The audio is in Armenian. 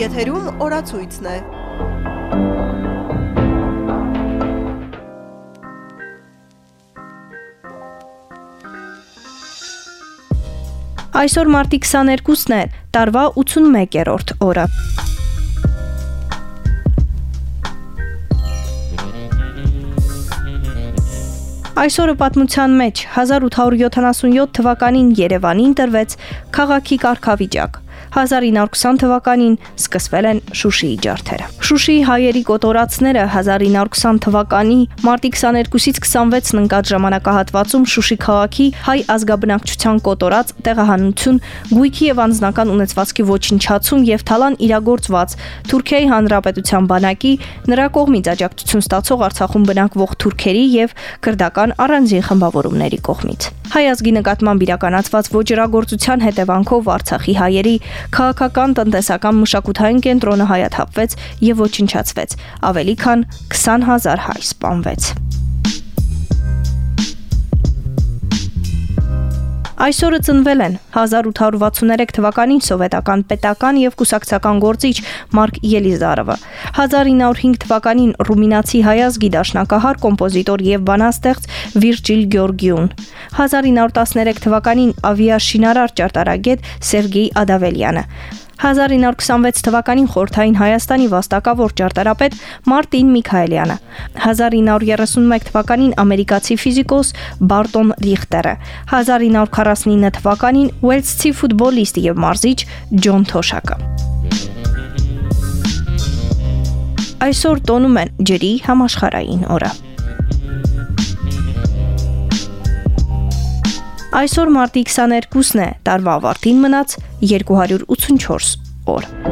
Եթերում օրացույցն է։ Այսօր մարտի 22-ն է, տարվա 81-րդ օրը։ Այսօրը պատմության մեջ 1877 թվականին Երևանին տրվեց քաղաքի կարգավիճակ։ 1920 թվականին սկսվել են Շուշիի ջարդերը։ Շուշիի հայերի կոտորածները 1920 թվականի մարտի 22-ից 26-ն ընկած ժամանակահատվածում Շուշի քաղաքի հայ ազգաբնակչության կոտորած տեղահանություն, գույքի եւ անձնական ունեցվածքի ոչնչացում եւ թալան իրագործված Թուրքիայի Հանրապետության բանակի նրա կողմից աջակցություն ստացող Արցախում բնակվող թուրքերի եւ քրդական առանձին խմբավորումների կողմից։ Հայ ազգի նկատմամբ իրականացված ոչրագործության հետևանքով Արցախի հայերի քաղաքական, տնտեսական, մշակութային կենտրոնը հայաթափվեց եւ ոչնչացվեց։ Ավելի քան 20000 հայ սպանվեց։ Այսօրը ծնվել են 1863 թվականին սովետական պետական եւ կուսակցական գործիչ Մարկ Ելիզարովը, 1905 թվականին ռումինացի հայազգի դաշնակահար, կոմպոզիտոր եւ բանաստեղծ Վիրջիլ Գյորգիուն, 1913 թվականին ավիաշինարար ճարտարագետ Սերգեյ Ադավելյանը, 1926 թվականին Խորթային Հայաստանի վաստակավոր ճարտարապետ Մարտին Միքայելյանը, 1931 թվականին ամերիկացի ֆիզիկոս Բարտոն Ռիխտերը, 1949 թվականին Ուելսցի ֆուտբոլիստ եւ մարզիչ Ջոն Թոշակը։ Այսօր տոնում են ջրի համաշխարային օրը։ Այսօր մարտի 22-ն է, տարվա ավարտին մնաց 284 օր։